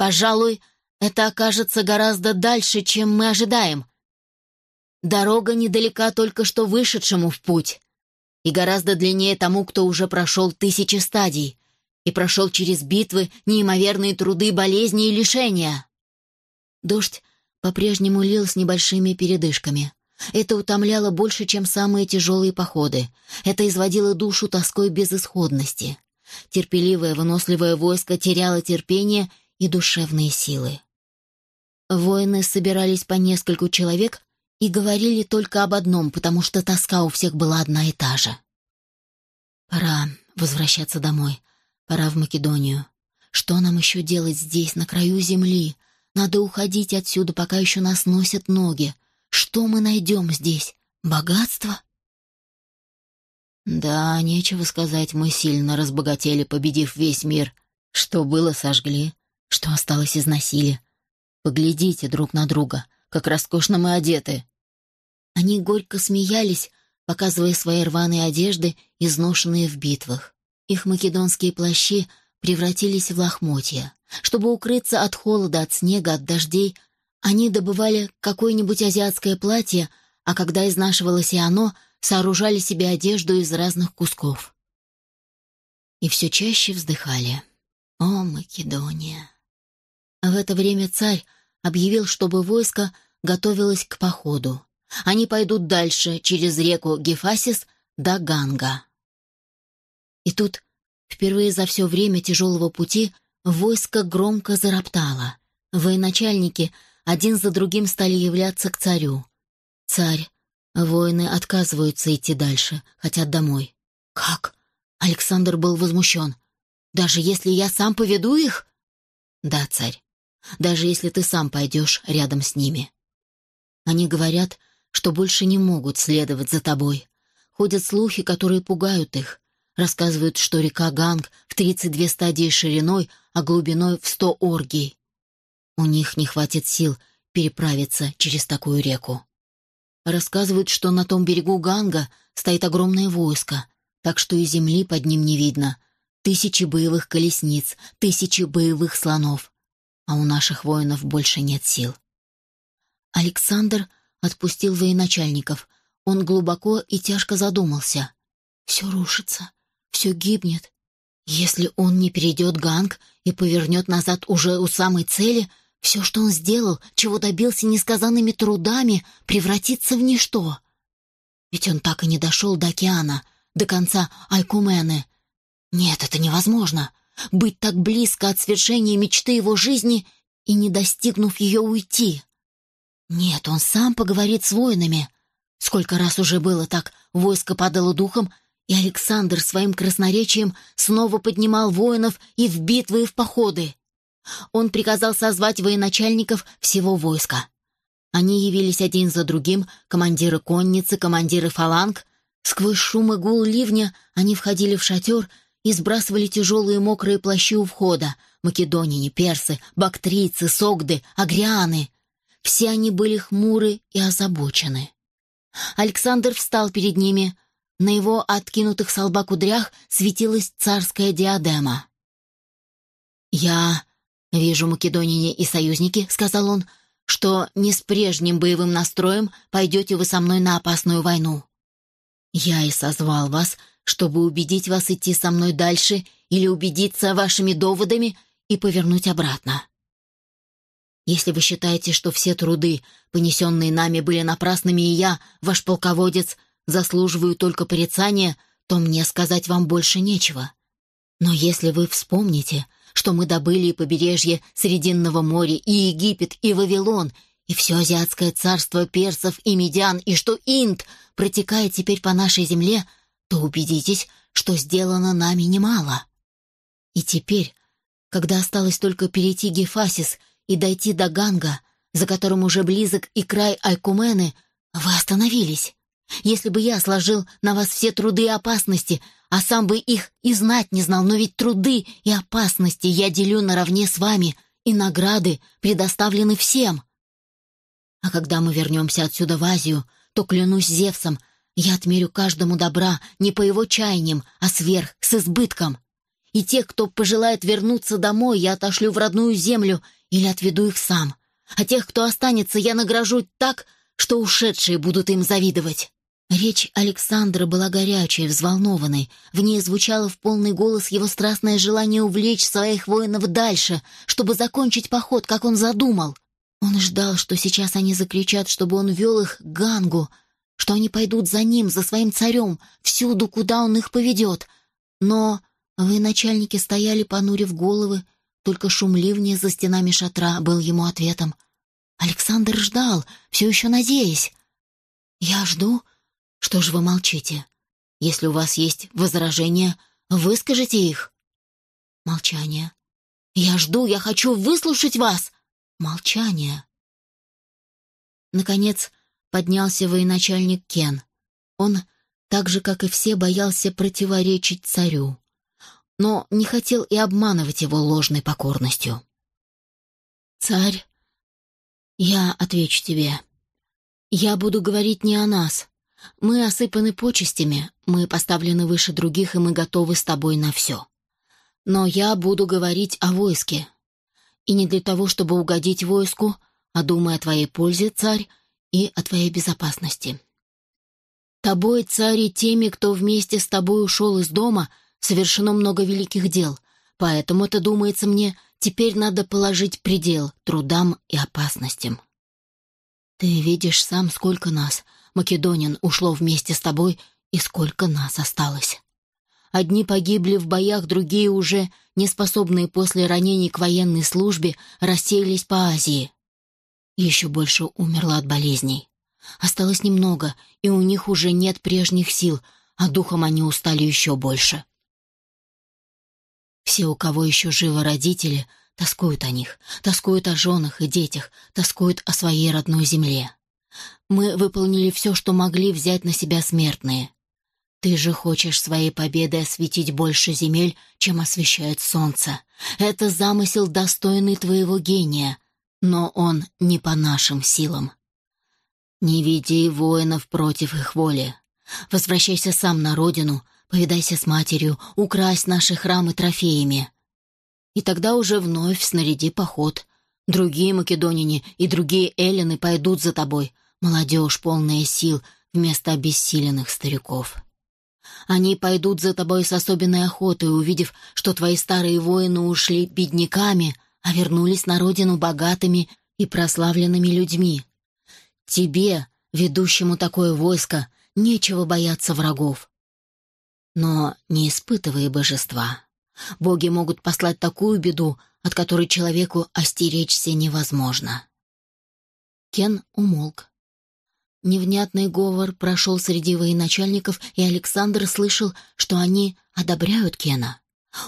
Пожалуй, это окажется гораздо дальше, чем мы ожидаем. Дорога недалека только что вышедшему в путь, и гораздо длиннее тому, кто уже прошел тысячи стадий и прошел через битвы, неимоверные труды, болезни и лишения. Дождь по-прежнему лил с небольшими передышками. Это утомляло больше, чем самые тяжелые походы. Это изводило душу тоской безысходности. Терпеливое, выносливое войско теряло терпение и душевные силы. Воины собирались по нескольку человек и говорили только об одном, потому что тоска у всех была одна и та же. «Пора возвращаться домой. Пора в Македонию. Что нам еще делать здесь, на краю земли? Надо уходить отсюда, пока еще нас носят ноги. Что мы найдем здесь? Богатство?» «Да, нечего сказать, мы сильно разбогатели, победив весь мир. Что было, сожгли, что осталось, износили. Поглядите друг на друга, как роскошно мы одеты. Они горько смеялись, показывая свои рваные одежды, изношенные в битвах. Их македонские плащи превратились в лохмотья. Чтобы укрыться от холода, от снега, от дождей, они добывали какое-нибудь азиатское платье, а когда изнашивалось и оно, сооружали себе одежду из разных кусков. И все чаще вздыхали. «О, Македония!» В это время царь объявил, чтобы войско готовилось к походу. Они пойдут дальше, через реку Гефасис до Ганга. И тут, впервые за все время тяжелого пути, войско громко зароптало. Военачальники один за другим стали являться к царю. Царь, воины отказываются идти дальше, хотят домой. «Как?» Александр был возмущен. «Даже если я сам поведу их?» «Да, царь, даже если ты сам пойдешь рядом с ними». Они говорят, что больше не могут следовать за тобой. Ходят слухи, которые пугают их. Рассказывают, что река Ганг в 32 стадии шириной, а глубиной в 100 оргий. У них не хватит сил переправиться через такую реку. Рассказывают, что на том берегу Ганга стоит огромное войско, так что и земли под ним не видно. Тысячи боевых колесниц, тысячи боевых слонов. А у наших воинов больше нет сил. Александр отпустил военачальников. Он глубоко и тяжко задумался. Все рушится, все гибнет. Если он не перейдет ганг и повернет назад уже у самой цели, все, что он сделал, чего добился несказанными трудами, превратится в ничто. Ведь он так и не дошел до океана, до конца Айкумены. Нет, это невозможно. Быть так близко от свершения мечты его жизни и, не достигнув ее, уйти. Нет, он сам поговорит с воинами. Сколько раз уже было так, войско падало духом, и Александр своим красноречием снова поднимал воинов и в битвы, и в походы. Он приказал созвать военачальников всего войска. Они явились один за другим, командиры конницы, командиры фаланг. Сквозь шум и гул ливня они входили в шатер и сбрасывали тяжелые мокрые плащи у входа. Македонине, персы, бактрийцы, согды, агрианы — все они были хмуры и озабочены. Александр встал перед ними. На его откинутых с лба кудрях светилась царская диадема. «Я вижу, македонине и союзники», — сказал он, — «что не с прежним боевым настроем пойдете вы со мной на опасную войну. Я и созвал вас, чтобы убедить вас идти со мной дальше или убедиться вашими доводами и повернуть обратно. Если вы считаете, что все труды, понесенные нами, были напрасными, и я, ваш полководец, заслуживаю только порицания, то мне сказать вам больше нечего. Но если вы вспомните, что мы добыли и побережье Срединного моря, и Египет, и Вавилон, и все азиатское царство персов и медян, и что Инд протекает теперь по нашей земле, то убедитесь, что сделано нами немало. И теперь, когда осталось только перейти Гефасис — и дойти до Ганга, за которым уже близок и край Айкумены, вы остановились. Если бы я сложил на вас все труды и опасности, а сам бы их и знать не знал, но ведь труды и опасности я делю наравне с вами, и награды предоставлены всем. А когда мы вернемся отсюда в Азию, то, клянусь Зевсом, я отмерю каждому добра не по его чаяниям, а сверх, с избытком. И тех, кто пожелает вернуться домой, я отошлю в родную землю или отведу их сам. А тех, кто останется, я награжу так, что ушедшие будут им завидовать». Речь Александра была горячей, взволнованной. В ней звучало в полный голос его страстное желание увлечь своих воинов дальше, чтобы закончить поход, как он задумал. Он ждал, что сейчас они закричат, чтобы он вел их к Гангу, что они пойдут за ним, за своим царем, всюду, куда он их поведет. Но вы, начальники, стояли, понурив головы, только шум ливня за стенами шатра был ему ответом. Александр ждал, все еще надеясь. «Я жду. Что же вы молчите? Если у вас есть возражения, выскажите их». Молчание. «Я жду, я хочу выслушать вас!» Молчание. Наконец поднялся военачальник Кен. Он, так же, как и все, боялся противоречить царю но не хотел и обманывать его ложной покорностью. «Царь, я отвечу тебе. Я буду говорить не о нас. Мы осыпаны почестями, мы поставлены выше других, и мы готовы с тобой на все. Но я буду говорить о войске. И не для того, чтобы угодить войску, а думая о твоей пользе, царь, и о твоей безопасности. Тобой, царь, и теми, кто вместе с тобой ушел из дома — совершено много великих дел, поэтому это, думается мне, теперь надо положить предел трудам и опасностям. Ты видишь сам, сколько нас, Македонин, ушло вместе с тобой и сколько нас осталось. Одни погибли в боях, другие уже, неспособные после ранений к военной службе, рассеялись по Азии. Еще больше умерло от болезней. Осталось немного, и у них уже нет прежних сил, а духом они устали еще больше. Все, у кого еще живы родители, тоскуют о них, тоскуют о женах и детях, тоскуют о своей родной земле. Мы выполнили все, что могли взять на себя смертные. Ты же хочешь своей победой осветить больше земель, чем освещает солнце. Это замысел, достойный твоего гения, но он не по нашим силам. Не веди воинов против их воли. Возвращайся сам на родину, Повидайся с матерью, укрась наши храмы трофеями. И тогда уже вновь снаряди поход. Другие македонине и другие эллины пойдут за тобой, молодежь, полная сил, вместо обессиленных стариков. Они пойдут за тобой с особенной охотой, увидев, что твои старые воины ушли бедняками, а вернулись на родину богатыми и прославленными людьми. Тебе, ведущему такое войско, нечего бояться врагов. Но не испытывая божества. Боги могут послать такую беду, от которой человеку остеречься невозможно. Кен умолк. Невнятный говор прошел среди военачальников, и Александр слышал, что они одобряют Кена.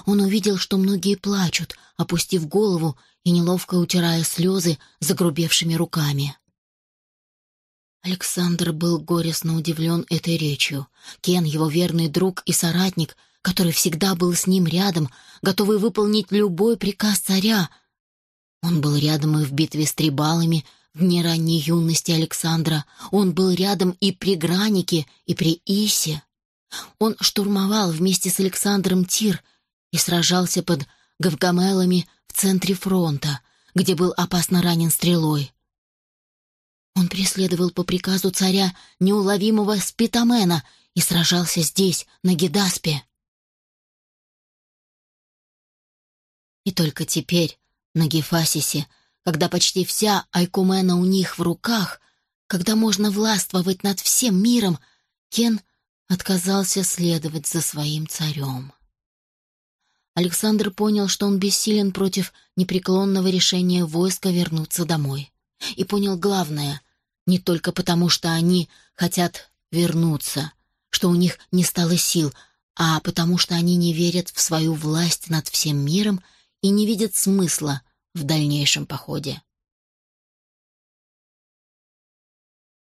Он увидел, что многие плачут, опустив голову и неловко утирая слезы загрубевшими руками. Александр был горестно удивлен этой речью. Кен, его верный друг и соратник, который всегда был с ним рядом, готовый выполнить любой приказ царя. Он был рядом и в битве с трибалами, в дни ранней юности Александра. Он был рядом и при Гранике, и при Исе. Он штурмовал вместе с Александром Тир и сражался под Гавгамелами в центре фронта, где был опасно ранен стрелой. Он преследовал по приказу царя неуловимого Спитамена и сражался здесь, на Гедаспе. И только теперь, на Гефасисе, когда почти вся Айкумена у них в руках, когда можно властвовать над всем миром, Кен отказался следовать за своим царем. Александр понял, что он бессилен против непреклонного решения войска вернуться домой и понял главное — не только потому, что они хотят вернуться, что у них не стало сил, а потому что они не верят в свою власть над всем миром и не видят смысла в дальнейшем походе.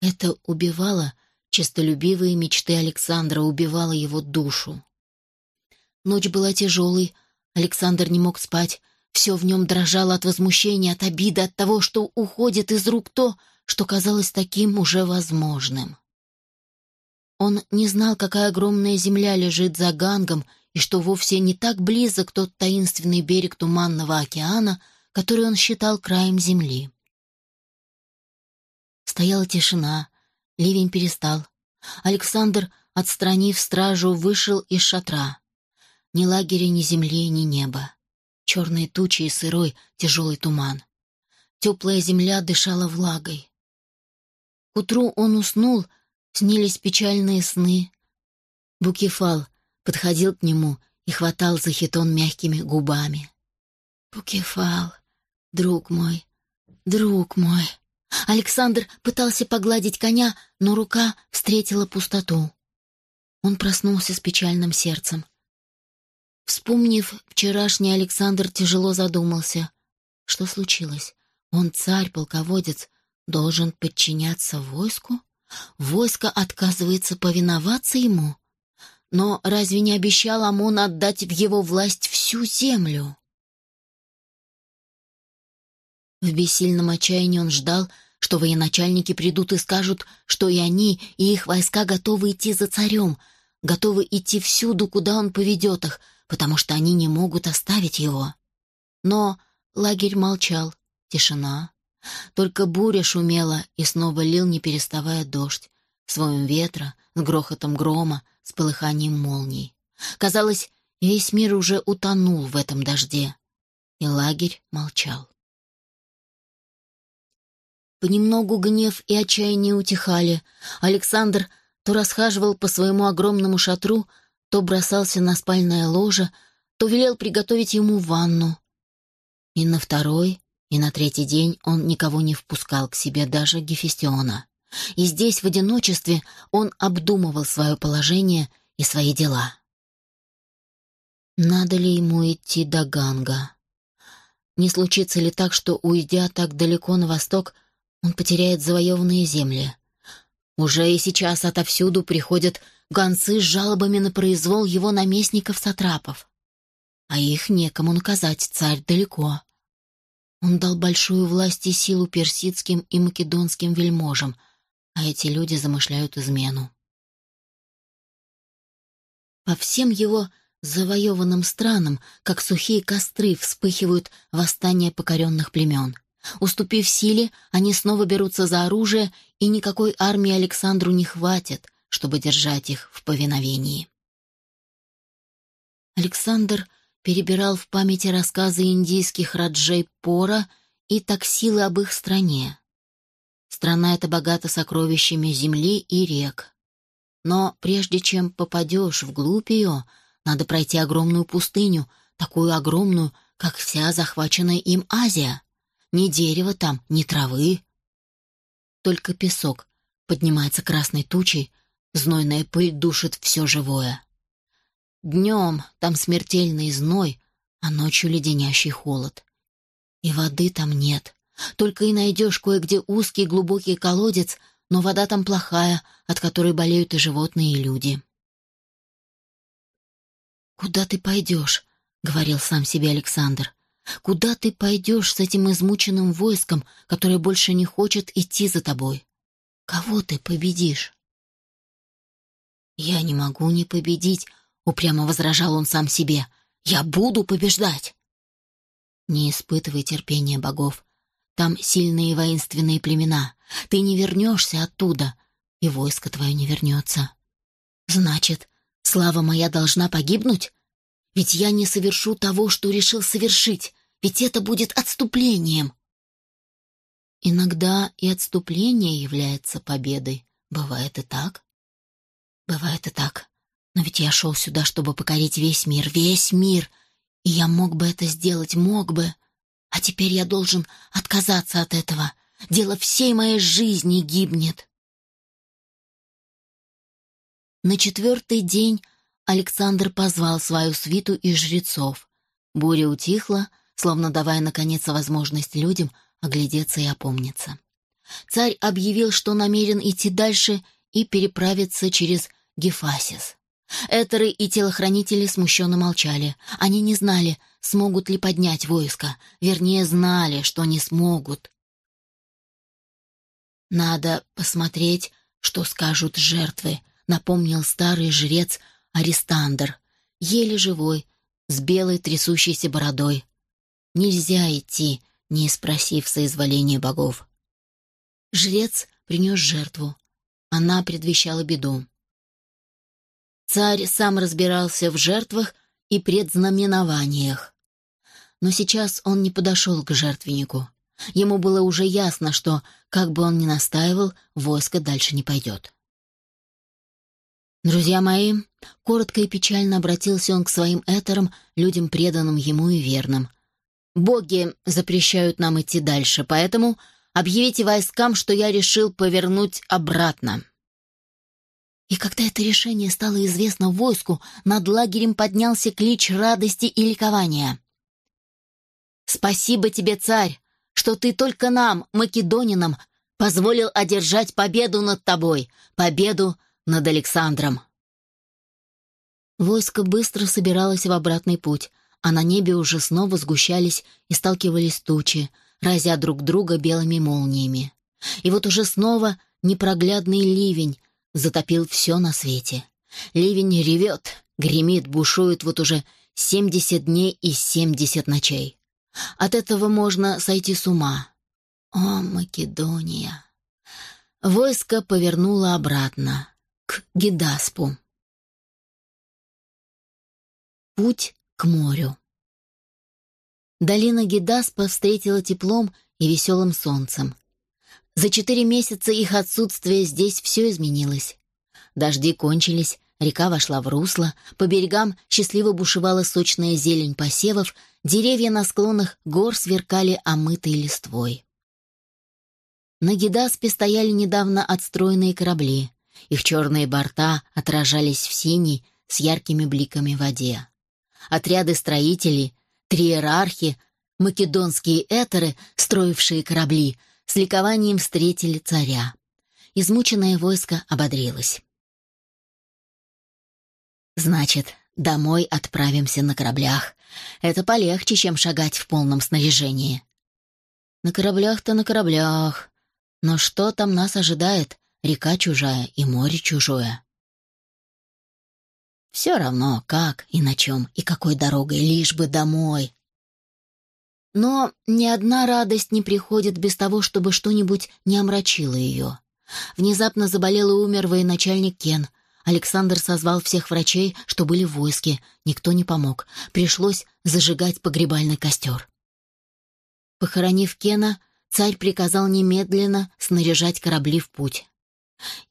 Это убивало честолюбивые мечты Александра, убивало его душу. Ночь была тяжелой, Александр не мог спать, все в нем дрожало от возмущения, от обиды, от того, что уходит из рук то, что казалось таким уже возможным. Он не знал, какая огромная земля лежит за Гангом и что вовсе не так близок тот таинственный берег Туманного океана, который он считал краем земли. Стояла тишина, ливень перестал. Александр, отстранив стражу, вышел из шатра. Ни лагеря, ни земли, ни неба. Черные тучи и сырой, тяжелый туман. Теплая земля дышала влагой. К утру он уснул, снились печальные сны. Букефал подходил к нему и хватал за хитон мягкими губами. «Букефал, друг мой, друг мой!» Александр пытался погладить коня, но рука встретила пустоту. Он проснулся с печальным сердцем. Вспомнив вчерашний, Александр тяжело задумался. Что случилось? Он царь-полководец, должен подчиняться войску? Войско отказывается повиноваться ему? Но разве не обещал Амон отдать в его власть всю землю? В бессильном отчаянии он ждал, что военачальники придут и скажут, что и они, и их войска готовы идти за царем, готовы идти всюду, куда он поведет их, потому что они не могут оставить его. Но лагерь молчал, тишина. Только буря шумела, и снова лил, не переставая дождь, своим ветра, с грохотом грома, с полыханием молний. Казалось, весь мир уже утонул в этом дожде, и лагерь молчал. Понемногу гнев и отчаяние утихали. Александр то расхаживал по своему огромному шатру, то бросался на спальное ложе, то велел приготовить ему ванну. И на второй, и на третий день он никого не впускал к себе, даже Гефестиона. И здесь, в одиночестве, он обдумывал свое положение и свои дела. Надо ли ему идти до Ганга? Не случится ли так, что, уйдя так далеко на восток, он потеряет завоеванные земли. Уже и сейчас отовсюду приходят гонцы с жалобами на произвол его наместников-сатрапов. А их некому наказать, царь далеко. Он дал большую власть и силу персидским и македонским вельможам, а эти люди замышляют измену. По всем его завоеванным странам, как сухие костры, вспыхивают восстания покоренных племен. Уступив силе, они снова берутся за оружие, и никакой армии Александру не хватит, чтобы держать их в повиновении. Александр перебирал в памяти рассказы индийских раджей Пора и таксилы об их стране. Страна эта богата сокровищами земли и рек. Но прежде чем попадешь вглубь ее, надо пройти огромную пустыню, такую огромную, как вся захваченная им Азия. Ни дерева там, ни травы. Только песок поднимается красной тучей, знойная пыль душит все живое. Днем там смертельный зной, а ночью леденящий холод. И воды там нет. Только и найдешь кое-где узкий глубокий колодец, но вода там плохая, от которой болеют и животные, и люди. «Куда ты пойдешь?» — говорил сам себе Александр. Куда ты пойдешь с этим измученным войском, которое больше не хочет идти за тобой? Кого ты победишь? «Я не могу не победить», — упрямо возражал он сам себе. «Я буду побеждать!» Не испытывай терпения богов. Там сильные воинственные племена. Ты не вернешься оттуда, и войско твое не вернется. Значит, слава моя должна погибнуть? Ведь я не совершу того, что решил совершить, ведь это будет отступлением. Иногда и отступление является победой. Бывает и так. Бывает и так. Но ведь я шел сюда, чтобы покорить весь мир, весь мир. И я мог бы это сделать, мог бы. А теперь я должен отказаться от этого. Дело всей моей жизни гибнет. На четвертый день Александр позвал свою свиту из жрецов. Буря утихла, словно давая, наконец, возможность людям оглядеться и опомниться. Царь объявил, что намерен идти дальше и переправиться через Гефасис. Этеры и телохранители смущенно молчали. Они не знали, смогут ли поднять войско. Вернее, знали, что не смогут. «Надо посмотреть, что скажут жертвы», — напомнил старый жрец Аристандр. еле живой, с белой трясущейся бородой. Нельзя идти, не спросив соизволения богов. Жрец принес жертву. Она предвещала беду. Царь сам разбирался в жертвах и предзнаменованиях. Но сейчас он не подошел к жертвеннику. Ему было уже ясно, что, как бы он ни настаивал, войско дальше не пойдет. «Друзья мои», — коротко и печально обратился он к своим этерам, людям, преданным ему и верным. «Боги запрещают нам идти дальше, поэтому объявите войскам, что я решил повернуть обратно». И когда это решение стало известно войску, над лагерем поднялся клич радости и ликования. «Спасибо тебе, царь, что ты только нам, македонинам, позволил одержать победу над тобой, победу над Александром». Войско быстро собиралось в обратный путь, а на небе уже снова сгущались и сталкивались тучи, разя друг друга белыми молниями. И вот уже снова непроглядный ливень, затопил все на свете. Ливень ревет, гремит, бушует вот уже семьдесят дней и семьдесят ночей. От этого можно сойти с ума. О, Македония! Войско повернуло обратно, к Гидаспу. Путь к морю. Долина Гидаспа встретила теплом и веселым солнцем. За четыре месяца их отсутствия здесь все изменилось. Дожди кончились, река вошла в русло, по берегам счастливо бушевала сочная зелень посевов, деревья на склонах гор сверкали омытой листвой. На Гидаспе стояли недавно отстроенные корабли. Их черные борта отражались в синей с яркими бликами воде. Отряды строителей, триерархи, македонские этеры, строившие корабли — с ликованием встретили царя. Измученное войско ободрилось. «Значит, домой отправимся на кораблях. Это полегче, чем шагать в полном снаряжении». «На кораблях-то на кораблях. Но что там нас ожидает? Река чужая и море чужое». «Все равно, как и на чем, и какой дорогой, лишь бы домой», но ни одна радость не приходит без того, чтобы что-нибудь не омрачило ее. Внезапно заболел и умер военачальник Кен. Александр созвал всех врачей, что были в войске. Никто не помог. Пришлось зажигать погребальный костер. Похоронив Кена, царь приказал немедленно снаряжать корабли в путь.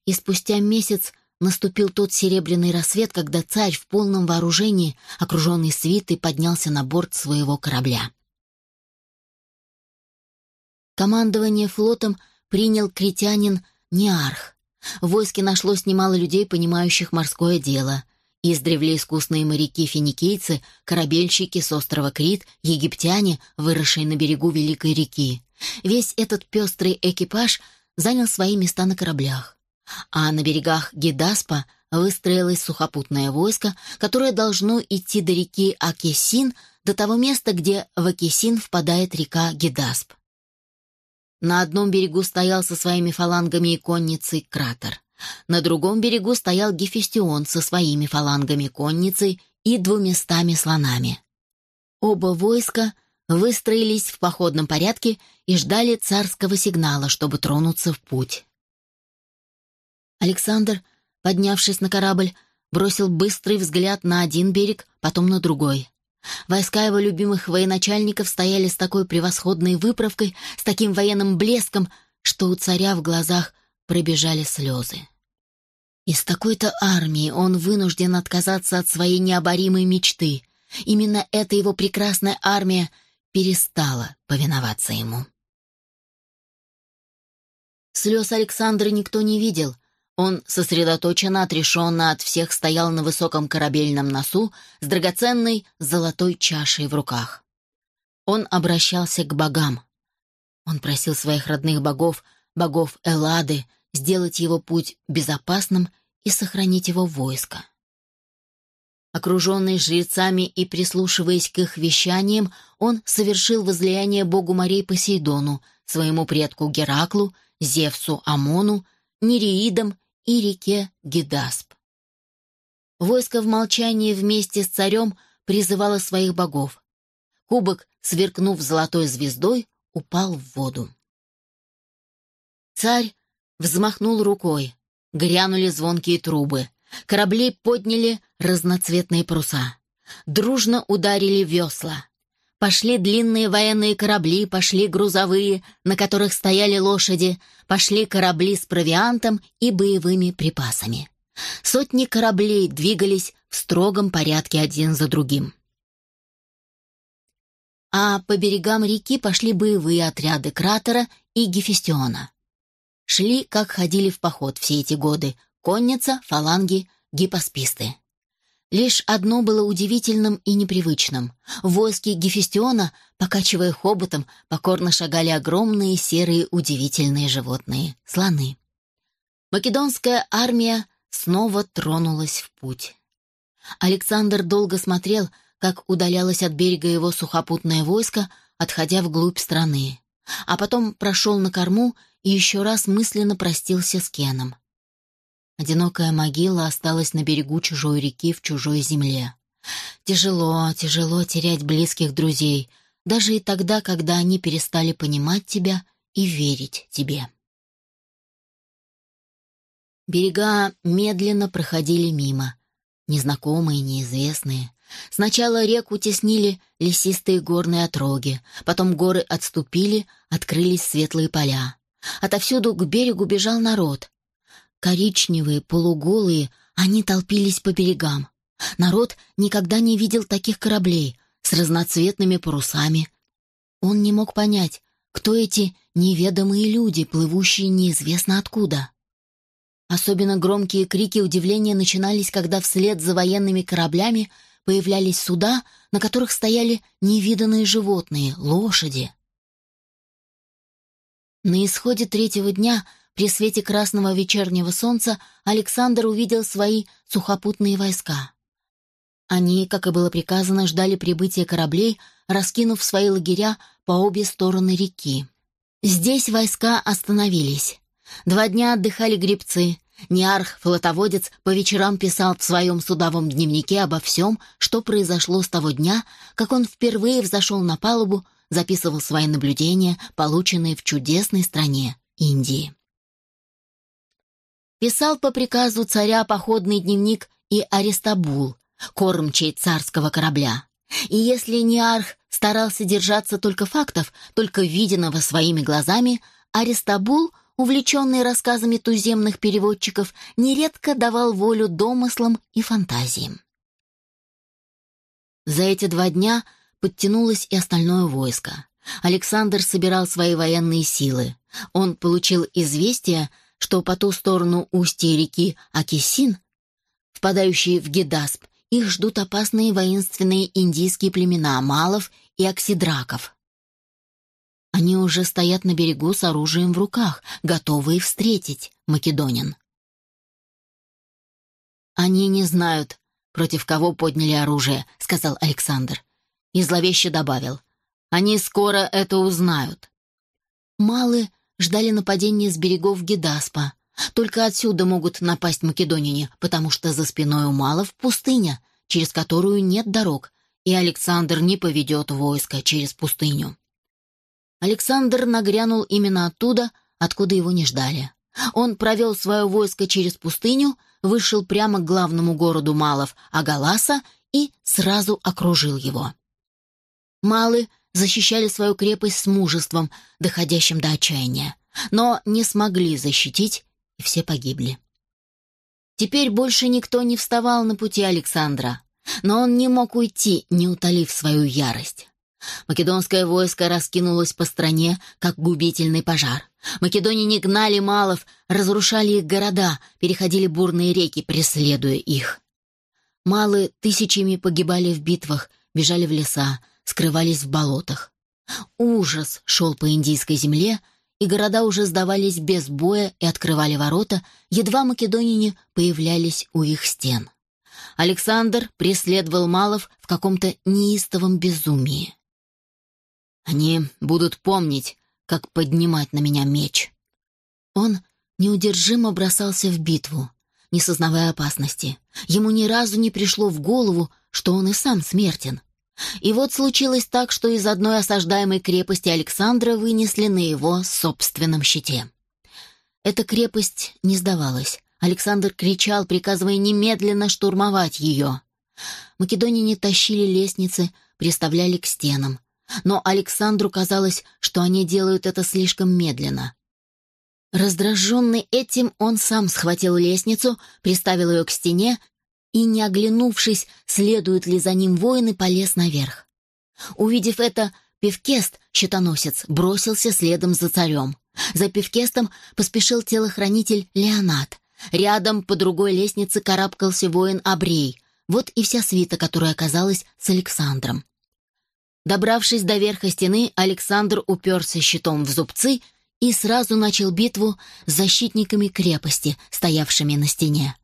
И спустя месяц наступил тот серебряный рассвет, когда царь в полном вооружении, окруженный свитой, поднялся на борт своего корабля. Командование флотом принял критянин Неарх. В войске нашлось немало людей, понимающих морское дело. Издревле искусные моряки-финикийцы, корабельщики с острова Крит, египтяне, выросшие на берегу Великой реки. Весь этот пестрый экипаж занял свои места на кораблях. А на берегах Гидаспа выстроилось сухопутное войско, которое должно идти до реки Акесин, до того места, где в Акесин впадает река Гидасп. На одном берегу стоял со своими фалангами и конницей кратер. На другом берегу стоял Гефестион со своими фалангами конницей и двуместами слонами. Оба войска выстроились в походном порядке и ждали царского сигнала, чтобы тронуться в путь. Александр, поднявшись на корабль, бросил быстрый взгляд на один берег, потом на другой. Войска его любимых военачальников стояли с такой превосходной выправкой, с таким военным блеском, что у царя в глазах пробежали слезы. Из такой-то армии он вынужден отказаться от своей необоримой мечты. Именно эта его прекрасная армия перестала повиноваться ему. Слез Александра никто не видел, он сосредоточенно, отрешенно от всех стоял на высоком корабельном носу с драгоценной золотой чашей в руках. Он обращался к богам. Он просил своих родных богов, богов Эллады, сделать его путь безопасным и сохранить его войско. Окруженный жрецами и прислушиваясь к их вещаниям, он совершил возлияние богу морей Посейдону, своему предку Гераклу, Зевсу Амону, Нереидам и реке Гидасп. Войско в молчании вместе с царем призывало своих богов. Кубок, сверкнув золотой звездой, упал в воду. Царь взмахнул рукой. Грянули звонкие трубы. Корабли подняли разноцветные паруса. Дружно ударили весла. Пошли длинные военные корабли, пошли грузовые, на которых стояли лошади, пошли корабли с провиантом и боевыми припасами. Сотни кораблей двигались в строгом порядке один за другим. А по берегам реки пошли боевые отряды Кратера и Гефестиона. Шли, как ходили в поход все эти годы, конница, фаланги, гипосписты. Лишь одно было удивительным и непривычным. В войске Гефестиона, покачивая хоботом, покорно шагали огромные серые удивительные животные — слоны. Македонская армия снова тронулась в путь. Александр долго смотрел, как удалялось от берега его сухопутное войско, отходя вглубь страны, а потом прошел на корму и еще раз мысленно простился с Кеном. Одинокая могила осталась на берегу чужой реки в чужой земле. Тяжело, тяжело терять близких друзей, даже и тогда, когда они перестали понимать тебя и верить тебе. Берега медленно проходили мимо. Незнакомые, неизвестные. Сначала реку теснили лесистые горные отроги, потом горы отступили, открылись светлые поля. Отовсюду к берегу бежал народ. Коричневые, полуголые, они толпились по берегам. Народ никогда не видел таких кораблей с разноцветными парусами. Он не мог понять, кто эти неведомые люди, плывущие неизвестно откуда. Особенно громкие крики удивления начинались, когда вслед за военными кораблями появлялись суда, на которых стояли невиданные животные, лошади. На исходе третьего дня при свете красного вечернего солнца Александр увидел свои сухопутные войска. Они, как и было приказано, ждали прибытия кораблей, раскинув свои лагеря по обе стороны реки. Здесь войска остановились. Два дня отдыхали гребцы. Неарх, флотоводец, по вечерам писал в своем судовом дневнике обо всем, что произошло с того дня, как он впервые взошел на палубу, записывал свои наблюдения, полученные в чудесной стране Индии писал по приказу царя походный дневник и Аристабул, кормчий царского корабля. И если Неарх старался держаться только фактов, только виденного своими глазами, Аристабул, увлеченный рассказами туземных переводчиков, нередко давал волю домыслам и фантазиям. За эти два дня подтянулось и остальное войско. Александр собирал свои военные силы. Он получил известие, что по ту сторону устья реки Акисин, впадающей в Гедасп, их ждут опасные воинственные индийские племена малов и оксидраков. Они уже стоят на берегу с оружием в руках, готовые встретить македонин. «Они не знают, против кого подняли оружие», — сказал Александр. И зловеще добавил. «Они скоро это узнают». Малы ждали нападения с берегов Гедаспа. Только отсюда могут напасть македонине, потому что за спиной у Малов пустыня, через которую нет дорог, и Александр не поведет войско через пустыню. Александр нагрянул именно оттуда, откуда его не ждали. Он провел свое войско через пустыню, вышел прямо к главному городу Малов, Агаласа, и сразу окружил его. Малы защищали свою крепость с мужеством, доходящим до отчаяния, но не смогли защитить, и все погибли. Теперь больше никто не вставал на пути Александра, но он не мог уйти, не утолив свою ярость. Македонское войско раскинулось по стране, как губительный пожар. Македоняне гнали малов, разрушали их города, переходили бурные реки, преследуя их. Малы тысячами погибали в битвах, бежали в леса, скрывались в болотах. Ужас шел по индийской земле, и города уже сдавались без боя и открывали ворота, едва македонине появлялись у их стен. Александр преследовал Малов в каком-то неистовом безумии. «Они будут помнить, как поднимать на меня меч». Он неудержимо бросался в битву. не сознавая опасности. Ему ни разу не пришло в голову, что он и сам смертен. И вот случилось так, что из одной осаждаемой крепости Александра вынесли на его собственном щите. Эта крепость не сдавалась. Александр кричал, приказывая немедленно штурмовать ее. Македонине тащили лестницы, приставляли к стенам. Но Александру казалось, что они делают это слишком медленно. Раздраженный этим, он сам схватил лестницу, приставил ее к стене и, не оглянувшись, следуют ли за ним воины, полез наверх. Увидев это, Певкест, щитоносец, бросился следом за царем. За Певкестом поспешил телохранитель Леонат. Рядом по другой лестнице карабкался воин Абрей. Вот и вся свита, которая оказалась с Александром. Добравшись до верха стены, Александр уперся щитом в зубцы и сразу начал битву с защитниками крепости, стоявшими на стене.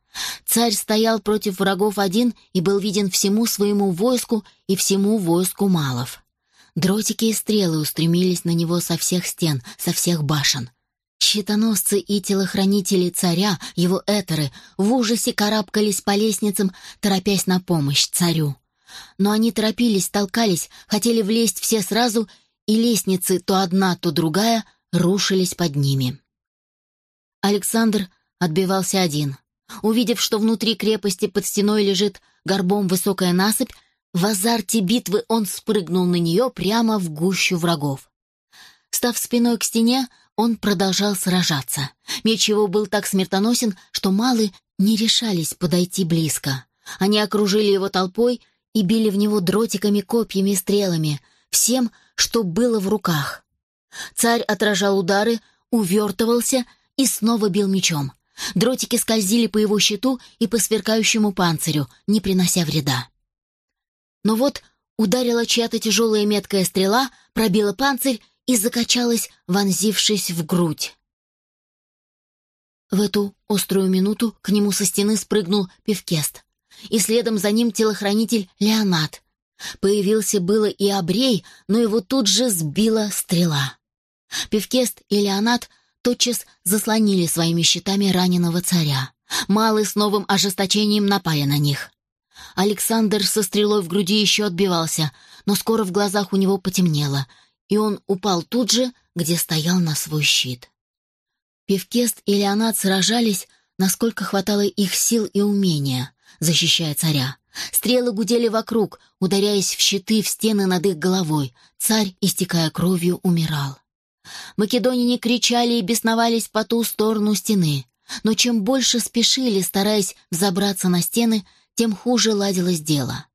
Царь стоял против врагов один и был виден всему своему войску и всему войску малов. Дротики и стрелы устремились на него со всех стен, со всех башен. Щитоносцы и телохранители царя, его этеры, в ужасе карабкались по лестницам, торопясь на помощь царю. Но они торопились, толкались, хотели влезть все сразу, и лестницы, то одна, то другая, рушились под ними. Александр отбивался один. Увидев, что внутри крепости под стеной лежит горбом высокая насыпь, в азарте битвы он спрыгнул на нее прямо в гущу врагов. Став спиной к стене, он продолжал сражаться. Меч его был так смертоносен, что малы не решались подойти близко. Они окружили его толпой и били в него дротиками, копьями, стрелами, всем, что было в руках. Царь отражал удары, увертывался и снова бил мечом. Дротики скользили по его щиту и по сверкающему панцирю, не принося вреда. Но вот ударила чья-то тяжелая меткая стрела, пробила панцирь и закачалась, вонзившись в грудь. В эту острую минуту к нему со стены спрыгнул Певкест, и следом за ним телохранитель Леонат. Появился было и Абрей, но его тут же сбила стрела. Певкест и Леонат тотчас заслонили своими щитами раненого царя. Малый с новым ожесточением напали на них. Александр со стрелой в груди еще отбивался, но скоро в глазах у него потемнело, и он упал тут же, где стоял на свой щит. Певкест и Леонат сражались, насколько хватало их сил и умения, защищая царя. Стрелы гудели вокруг, ударяясь в щиты, в стены над их головой. Царь, истекая кровью, умирал. Македонине кричали и бесновались по ту сторону стены. Но чем больше спешили, стараясь взобраться на стены, тем хуже ладилось дело.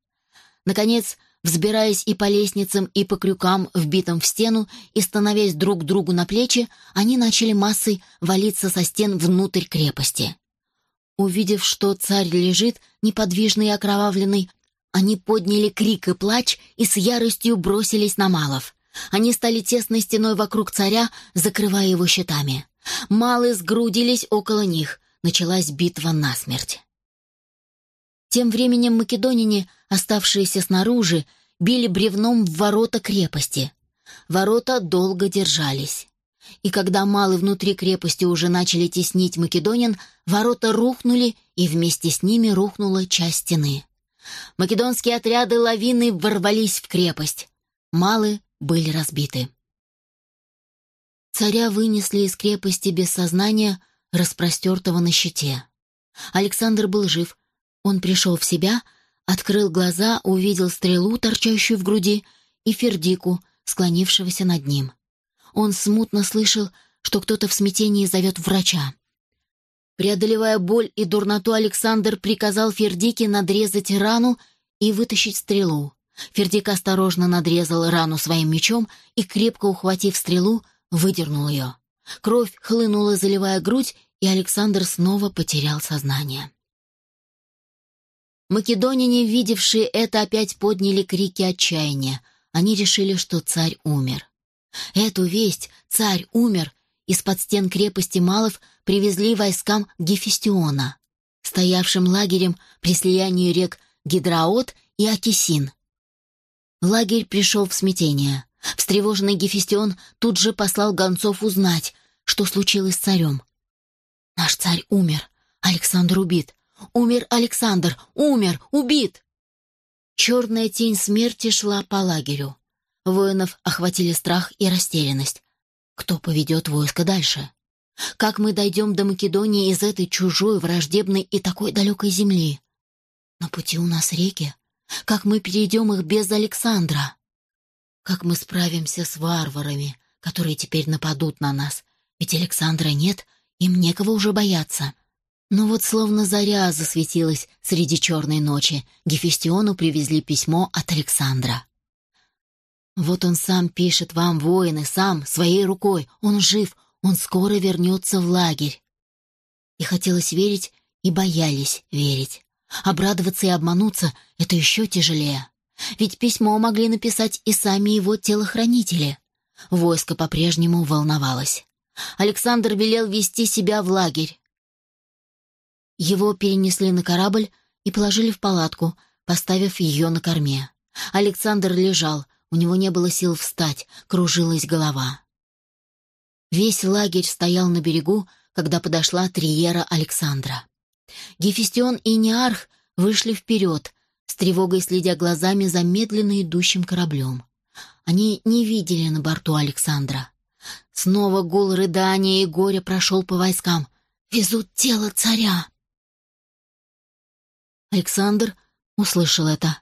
Наконец, взбираясь и по лестницам, и по крюкам, вбитым в стену, и становясь друг другу на плечи, они начали массой валиться со стен внутрь крепости. Увидев, что царь лежит, неподвижный и окровавленный, они подняли крик и плач и с яростью бросились на Малов. Они стали тесной стеной вокруг царя, закрывая его щитами. Малы сгрудились около них. Началась битва насмерть. Тем временем македонине, оставшиеся снаружи, били бревном в ворота крепости. Ворота долго держались. И когда малы внутри крепости уже начали теснить македонин, ворота рухнули, и вместе с ними рухнула часть стены. Македонские отряды лавины ворвались в крепость. Малы были разбиты. Царя вынесли из крепости без сознания, распростертого на щите. Александр был жив. Он пришел в себя, открыл глаза, увидел стрелу, торчащую в груди, и Фердику, склонившегося над ним. Он смутно слышал, что кто-то в смятении зовет врача. Преодолевая боль и дурноту, Александр приказал Фердике надрезать рану и вытащить стрелу. Фердик осторожно надрезал рану своим мечом и, крепко ухватив стрелу, выдернул ее. Кровь хлынула, заливая грудь, и Александр снова потерял сознание. Македонине, видевшие это, опять подняли крики отчаяния. Они решили, что царь умер. Эту весть «царь умер» из-под стен крепости Малов привезли войскам Гефестиона, стоявшим лагерем при слиянии рек Гидраот и Акисин. Лагерь пришел в смятение. Встревоженный Гефестион тут же послал гонцов узнать, что случилось с царем. «Наш царь умер», Александр убит! Умер Александр! Умер! Убит!» Черная тень смерти шла по лагерю. Воинов охватили страх и растерянность. Кто поведет войско дальше? Как мы дойдем до Македонии из этой чужой, враждебной и такой далекой земли? На пути у нас реки. Как мы перейдем их без Александра? Как мы справимся с варварами, которые теперь нападут на нас? Ведь Александра нет, им некого уже бояться. Но вот словно заря засветилась среди черной ночи, Гефестиону привезли письмо от Александра. «Вот он сам пишет вам, воины, сам, своей рукой. Он жив, он скоро вернется в лагерь». И хотелось верить, и боялись верить. Обрадоваться и обмануться — это еще тяжелее. Ведь письмо могли написать и сами его телохранители. Войско по-прежнему волновалось. Александр велел вести себя в лагерь. Его перенесли на корабль и положили в палатку, поставив ее на корме. Александр лежал, у него не было сил встать, кружилась голова. Весь лагерь стоял на берегу, когда подошла триера Александра. Гефестион и Неарх вышли вперед, с тревогой следя глазами за медленно идущим кораблем. Они не видели на борту Александра. Снова гул рыдания и горя прошел по войскам. «Везут тело царя!» Александр услышал это.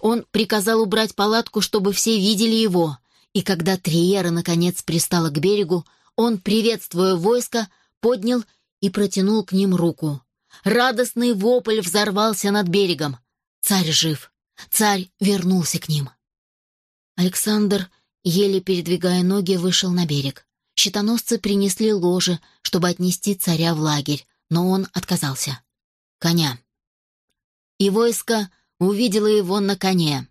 Он приказал убрать палатку, чтобы все видели его. И когда Триера наконец пристала к берегу, он, приветствуя войско, поднял и протянул к ним руку. Радостный вопль взорвался над берегом. Царь жив. Царь вернулся к ним. Александр, еле передвигая ноги, вышел на берег. Щитоносцы принесли ложе, чтобы отнести царя в лагерь, но он отказался. «Коня». И войско увидело его на коне.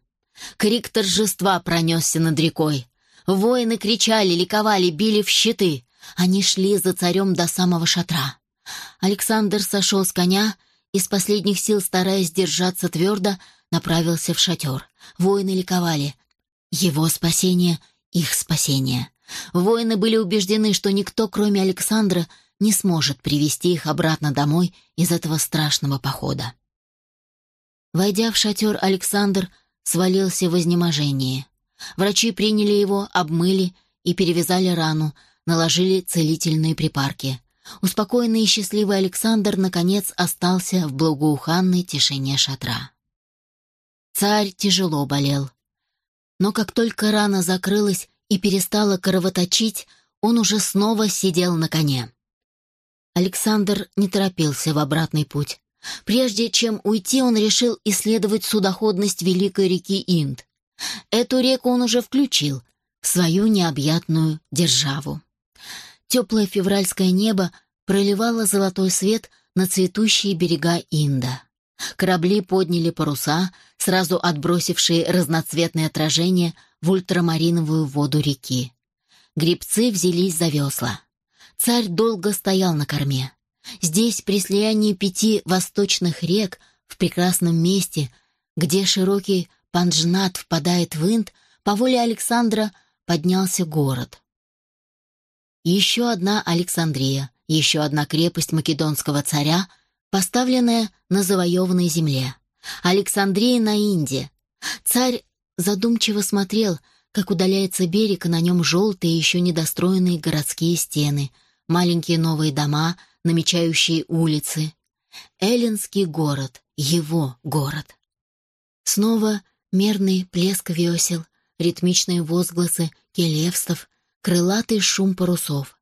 Крик торжества пронесся над рекой. Воины кричали, ликовали, били в щиты. Они шли за царем до самого шатра. Александр сошел с коня из последних сил, стараясь держаться твердо, направился в шатер. Воины ликовали. Его спасение — их спасение. Воины были убеждены, что никто, кроме Александра, не сможет привести их обратно домой из этого страшного похода. Войдя в шатер, Александр свалился в изнеможении. Врачи приняли его, обмыли и перевязали рану, наложили целительные припарки. Успокоенный и счастливый Александр, наконец, остался в благоуханной тишине шатра. Царь тяжело болел. Но как только рана закрылась и перестала кровоточить, он уже снова сидел на коне. Александр не торопился в обратный путь. Прежде чем уйти, он решил исследовать судоходность великой реки Инд. Эту реку он уже включил в свою необъятную державу. Теплое февральское небо проливало золотой свет на цветущие берега Инда. Корабли подняли паруса, сразу отбросившие разноцветное отражение в ультрамариновую воду реки. Гребцы взялись за весла. Царь долго стоял на корме. Здесь, при слиянии пяти восточных рек, в прекрасном месте, где широкий Панджнат впадает в Инд, по воле Александра поднялся город. Еще одна Александрия, еще одна крепость македонского царя, поставленная на завоеванной земле. Александрия на Инде. Царь задумчиво смотрел, как удаляется берег, и на нем желтые, еще недостроенные городские стены, маленькие новые дома, намечающие улицы. Эллинский город, его город. Снова мерный плеск весел, ритмичные возгласы келевстов, крылатый шум парусов.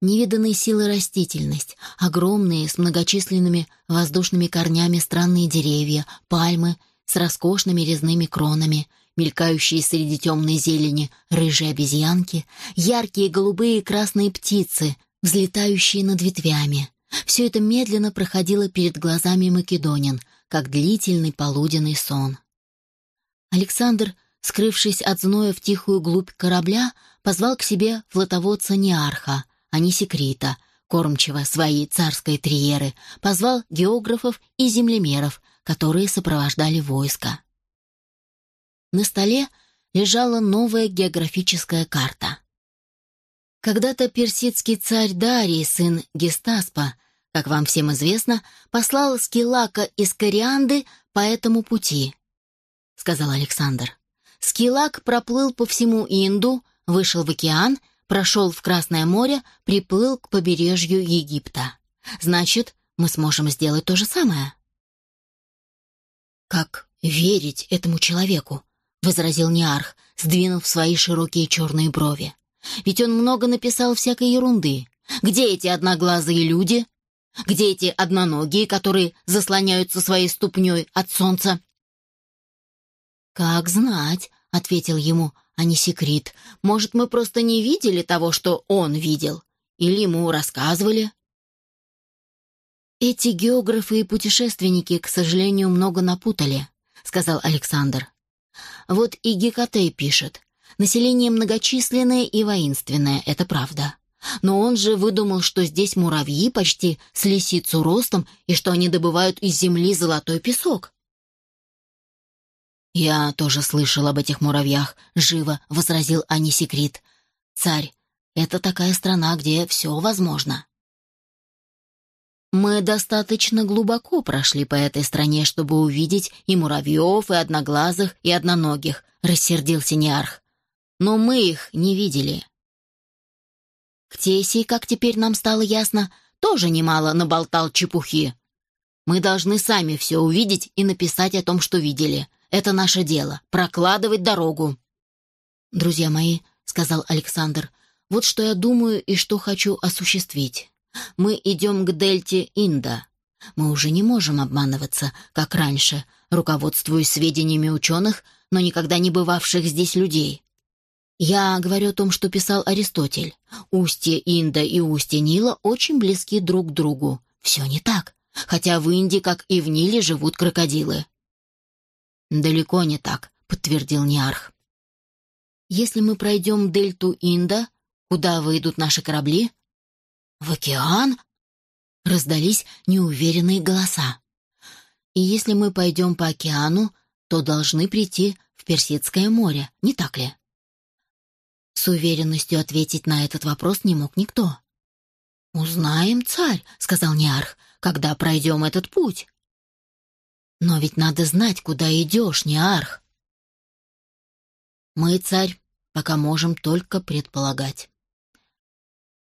Невиданной силы растительность, огромные, с многочисленными воздушными корнями странные деревья, пальмы с роскошными резными кронами, мелькающие среди темной зелени рыжие обезьянки, яркие голубые и красные птицы, взлетающие над ветвями. Все это медленно проходило перед глазами македонин, как длительный полуденный сон. Александр скрывшись от зноя в тихую глубь корабля, позвал к себе флотоводца Неарха, а не Секрита, кормчего своей царской триеры, позвал географов и землемеров, которые сопровождали войско. На столе лежала новая географическая карта. Когда-то персидский царь Дарий, сын Гестаспа, как вам всем известно, послал Скилака из Корианды по этому пути, — сказал Александр. Скилак проплыл по всему Инду, вышел в океан, прошел в Красное море, приплыл к побережью Египта. Значит, мы сможем сделать то же самое. «Как верить этому человеку?» — возразил Неарх, сдвинув свои широкие черные брови. «Ведь он много написал всякой ерунды. Где эти одноглазые люди? Где эти одноногие, которые заслоняются своей ступней от солнца?» «Как знать», — ответил ему Анисекрит. «Может, мы просто не видели того, что он видел? Или ему рассказывали?» «Эти географы и путешественники, к сожалению, много напутали», — сказал Александр. «Вот и Гекатей пишет. Население многочисленное и воинственное, это правда. Но он же выдумал, что здесь муравьи почти с лисицу ростом и что они добывают из земли золотой песок. «Я тоже слышал об этих муравьях», — живо возразил Анисекрит. «Царь, это такая страна, где все возможно». «Мы достаточно глубоко прошли по этой стране, чтобы увидеть и муравьев, и одноглазых, и одноногих», — рассердился Неарх. «Но мы их не видели». Ктесий, как теперь нам стало ясно, тоже немало наболтал чепухи. Мы должны сами все увидеть и написать о том, что видели. Это наше дело — прокладывать дорогу». «Друзья мои», — сказал Александр, — «вот что я думаю и что хочу осуществить. Мы идем к дельте Инда. Мы уже не можем обманываться, как раньше, руководствуясь сведениями ученых, но никогда не бывавших здесь людей. Я говорю о том, что писал Аристотель. Устье Инда и устье Нила очень близки друг к другу. Все не так, хотя в Инде, как и в Ниле, живут крокодилы. «Далеко не так», — подтвердил Ниарх. «Если мы пройдем дельту Инда, куда выйдут наши корабли?» «В океан?» — раздались неуверенные голоса. «И если мы пойдем по океану, то должны прийти в Персидское море, не так ли?» С уверенностью ответить на этот вопрос не мог никто. «Узнаем, царь», — сказал Ниарх, — «когда пройдем этот путь». Но ведь надо знать, куда идешь, не арх. Мы, царь, пока можем только предполагать.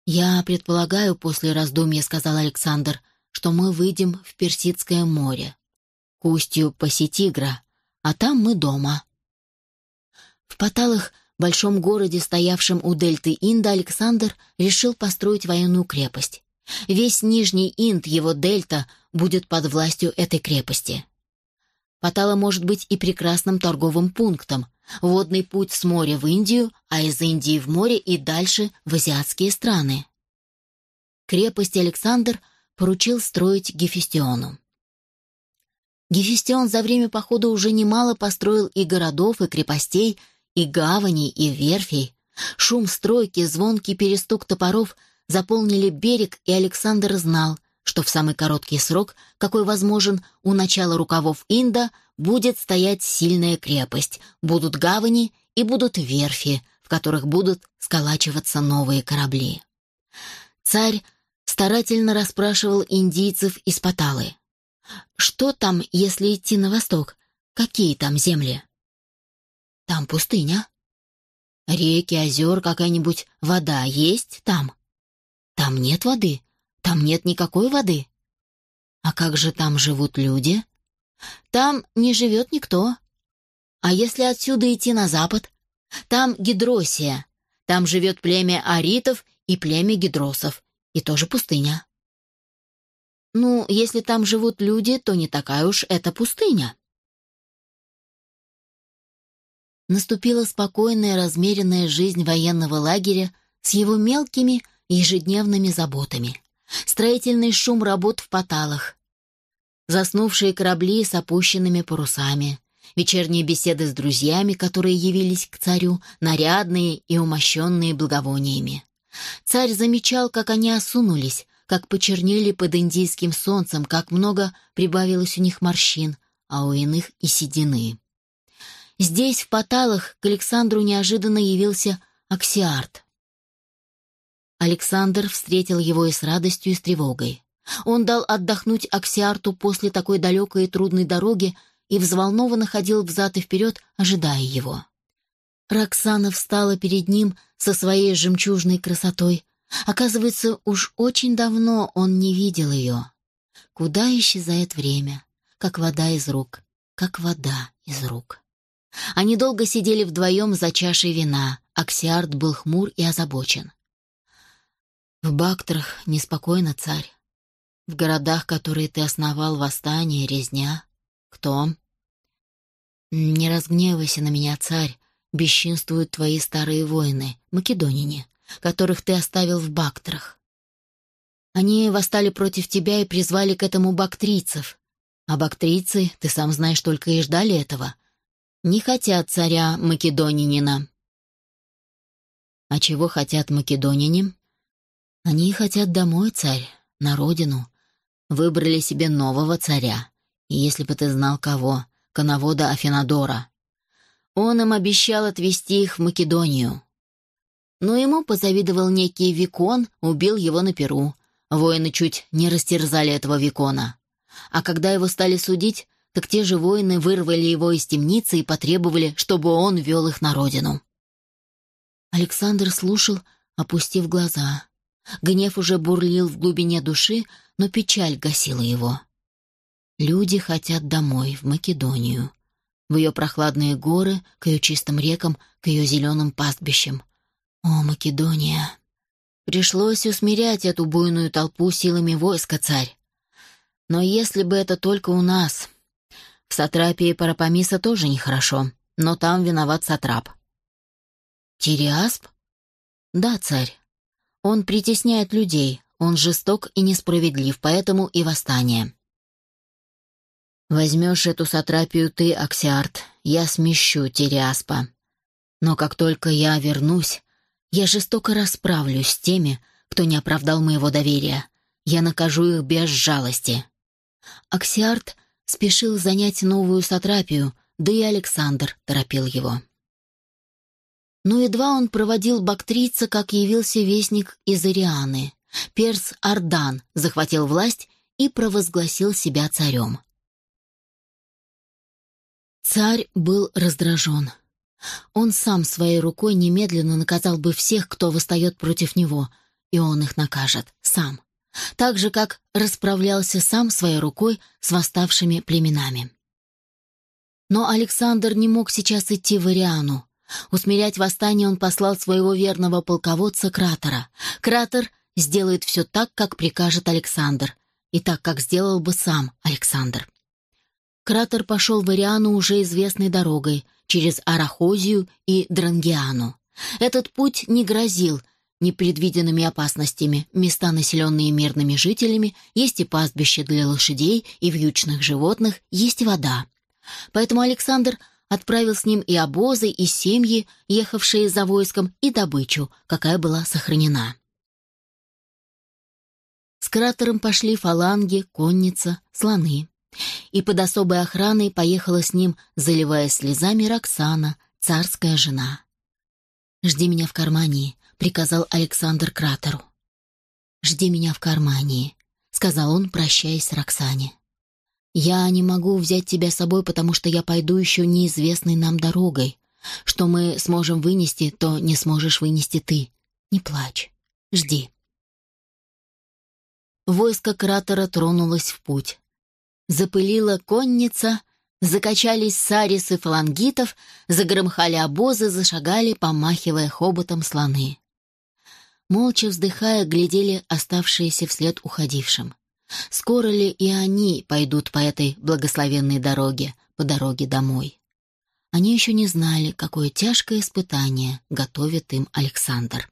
Я предполагаю, после раздумья сказал Александр, что мы выйдем в Персидское море, к устью Паситигра, а там мы дома. В Паталах, большом городе, стоявшем у дельты Инда, Александр решил построить военную крепость. Весь Нижний Инд, его дельта, будет под властью этой крепости. Патала может быть и прекрасным торговым пунктом, водный путь с моря в Индию, а из Индии в море и дальше в азиатские страны. Крепость Александр поручил строить Гефестиону. Гефестион за время похода уже немало построил и городов, и крепостей, и гаваней, и верфей. Шум стройки, звонкий перестук топоров заполнили берег, и Александр знал, что в самый короткий срок, какой возможен у начала рукавов Инда, будет стоять сильная крепость, будут гавани и будут верфи, в которых будут сколачиваться новые корабли. Царь старательно расспрашивал индийцев из Паталы. «Что там, если идти на восток? Какие там земли?» «Там пустыня». «Реки, озер, какая-нибудь вода есть там?» «Там нет воды», там нет никакой воды. А как же там живут люди? Там не живет никто. А если отсюда идти на запад? Там Гидросия. Там живет племя аритов и племя гидросов. И тоже пустыня. Ну, если там живут люди, то не такая уж это пустыня. Наступила спокойная, размеренная жизнь военного лагеря с его мелкими ежедневными заботами строительный шум работ в поталах, заснувшие корабли с опущенными парусами, вечерние беседы с друзьями, которые явились к царю, нарядные и умощенные благовониями. Царь замечал, как они осунулись, как почернели под индийским солнцем, как много прибавилось у них морщин, а у иных и седины. Здесь, в Поталах, к Александру неожиданно явился Аксиарт. Александр встретил его и с радостью, и с тревогой. Он дал отдохнуть Аксиарту после такой далекой и трудной дороги и взволнованно ходил взад и вперед, ожидая его. Роксана встала перед ним со своей жемчужной красотой. Оказывается, уж очень давно он не видел ее. Куда исчезает время, как вода из рук, как вода из рук. Они долго сидели вдвоем за чашей вина. Аксиарт был хмур и озабочен. В Бактрах неспокойно, царь. В городах, которые ты основал, восстание, резня. Кто? Не разгневайся на меня, царь. Бесчинствуют твои старые воины, македонине, которых ты оставил в Бактрах. Они восстали против тебя и призвали к этому бактрийцев. А бактрийцы, ты сам знаешь, только и ждали этого. Не хотят царя македонянина. А чего хотят македоняне? Они хотят домой, царь, на родину. Выбрали себе нового царя. И если бы ты знал кого, коновода Афинадора. Он им обещал отвезти их в Македонию. Но ему позавидовал некий Викон, убил его на Перу. Воины чуть не растерзали этого Викона. А когда его стали судить, так те же воины вырвали его из темницы и потребовали, чтобы он вел их на родину. Александр слушал, опустив глаза. Гнев уже бурлил в глубине души, но печаль гасила его. Люди хотят домой, в Македонию. В ее прохладные горы, к ее чистым рекам, к ее зеленым пастбищам. О, Македония! Пришлось усмирять эту буйную толпу силами войска, царь. Но если бы это только у нас... В Сатрапии Парапамиса тоже нехорошо, но там виноват Сатрап. Тириасп? Да, царь. Он притесняет людей, он жесток и несправедлив, поэтому и восстание. Возьмешь эту сатрапию ты, Аксиарт, я смещу Териаспа. Но как только я вернусь, я жестоко расправлюсь с теми, кто не оправдал моего доверия. Я накажу их без жалости. Аксиарт спешил занять новую сатрапию, да и Александр торопил его. Но едва он проводил бактрийца, как явился вестник из Арианы. Перс Ардан захватил власть и провозгласил себя царем. Царь был раздражен. Он сам своей рукой немедленно наказал бы всех, кто восстает против него, и он их накажет, сам. Так же, как расправлялся сам своей рукой с восставшими племенами. Но Александр не мог сейчас идти в Ариану. Усмирять восстание он послал своего верного полководца Кратера. Кратер сделает все так, как прикажет Александр, и так, как сделал бы сам Александр. Кратер пошел в Ариану уже известной дорогой, через Арахозию и Дрангиану. Этот путь не грозил непредвиденными опасностями. Места, населенные мирными жителями, есть и пастбище для лошадей и вьючных животных, есть и вода. Поэтому Александр отправил с ним и обозы, и семьи, ехавшие за войском, и добычу, какая была сохранена. С кратером пошли фаланги, конница, слоны. И под особой охраной поехала с ним, заливая слезами, Роксана, царская жена. «Жди меня в Кармании», — приказал Александр кратеру. «Жди меня в Кармании», — сказал он, прощаясь с Роксане. «Я не могу взять тебя с собой, потому что я пойду еще неизвестной нам дорогой. Что мы сможем вынести, то не сможешь вынести ты. Не плачь. Жди». Войско кратера тронулось в путь. Запылила конница, закачались сарисы фалангитов, загромхали обозы, зашагали, помахивая хоботом слоны. Молча вздыхая, глядели оставшиеся вслед уходившим. Скоро ли и они пойдут по этой благословенной дороге, по дороге домой? Они еще не знали, какое тяжкое испытание готовит им Александр.